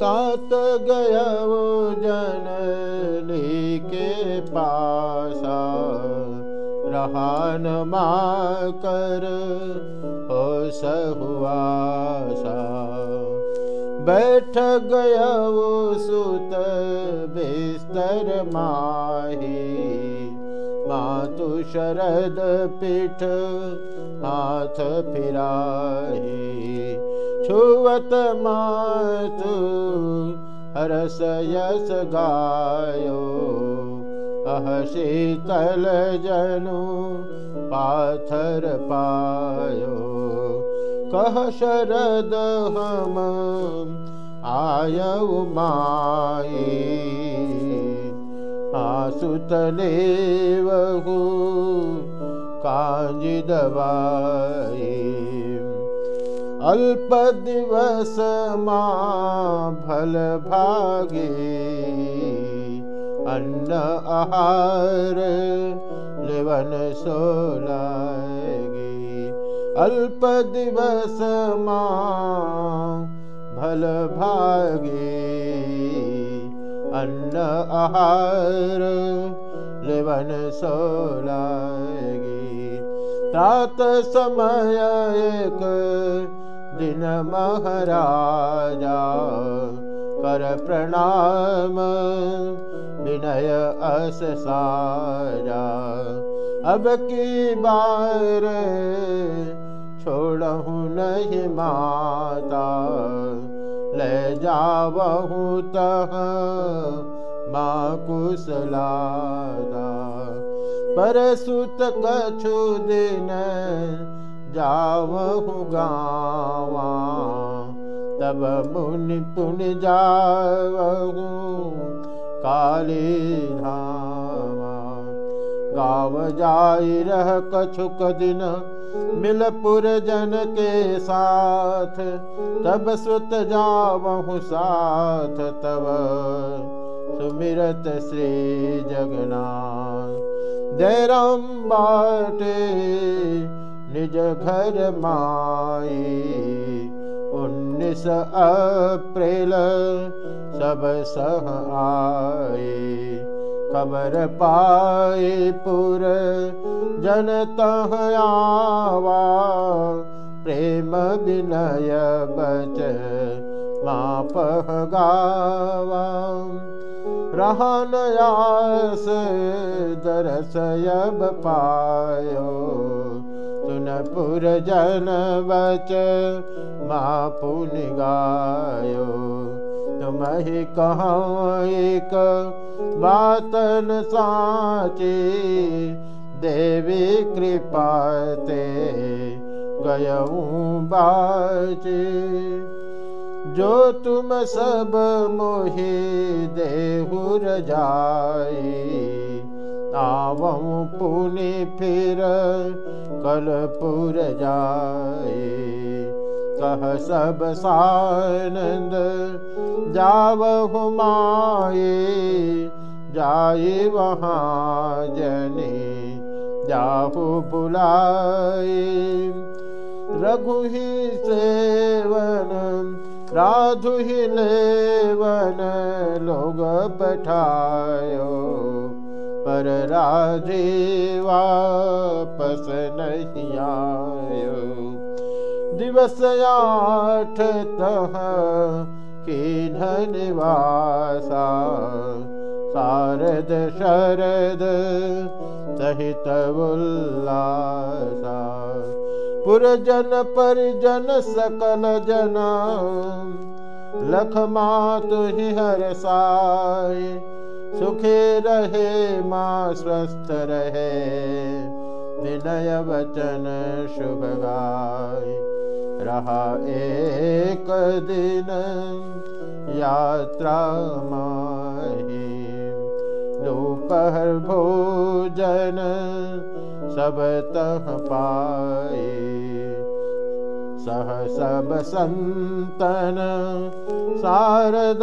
तात गय जननी के पासा। रहान कर हो सहुआसा बैठ गया सुत बिस्तर माही। मातु शरद पीठ हाथ फिराही छुवत मातु हरस यस गायो। अह शीतल जनु पाथर पायो। कह शरद हम आयऊ माई आसुतले वहु कांजी दवाई अल्प दिवस माँ भल भागे, अन्न आहार लेवन सोलागे अल्प दिवस माँ भल भागे, अन्न आहार लेवन सोलागे तात समय एक दिन महाराजा, कर प्रणाम। विनय अस सारा अब की बार छोड़हूँ नहीं माता, ले जावहूँ तह माँ कुशलादा पर सुत कछु दिन जावहु गावा, तब मुनि पुण्य जावहु काली धावा। गाव जाई रह कछुक दिन मिलपुर जन के साथ, तब सुत जावहु साथ, तब सुमिरत श्री जगन्नाथ। जय राम बाटे निज घर माई। उन्नीस अप्रैल सब सह आए खबर पाए पुर जन आवा। प्रेम विनय बच माप गावा। रहनयास दरसयब पायो सुनपुर जन बच माँ पुन गायो एक बातन साची देवी कृपाते गयऊँ बाची। जो तुम सब मोहि देहुर जाई आवं पुनि फिर कलपुर जाए। कह सब सानंद जावहु माए। जाए वहाँ जने जाहु बुलाए। रघु ही सेवन राधु ही लेवन लोग पठायो पर राजे वापस नहीं आयो। दिवस आठ तह के धनवासा शारद शरद सहित उल्लासा। पुरजन परिजन सकल जना लख मातु ही हर साय सुखे रहे, माँ स्वस्थ रहे। विनय वचन शुभ गाय। रहा एक दिन यात्रा माही। दोपहर भोजन सब तह पाए सह सब संतन शारदानंदा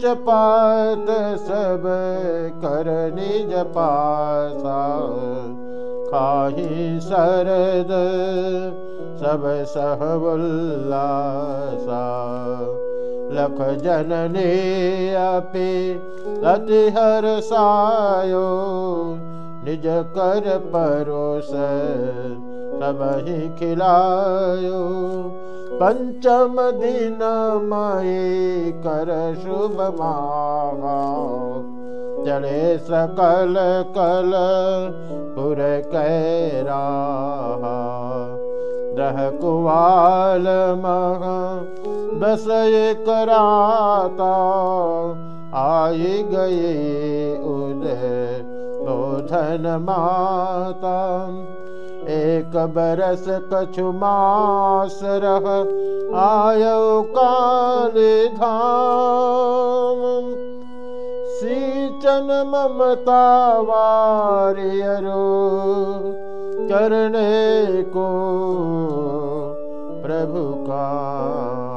खींच पात सब कर निज पासा खाही सरद सब सहबुल्लासा लख जननी अपि अति हर सायो। निज कर परोस सब ही खिलायो पंचम दिन मई कर शुभ मावा चले सकल कल कैरा दह कुवाल महा बस कराता। आई गए उदय धन माता एक बरस कछु मास रह आयो काल धाम सीचन ममता वारियरो करने को प्रभु का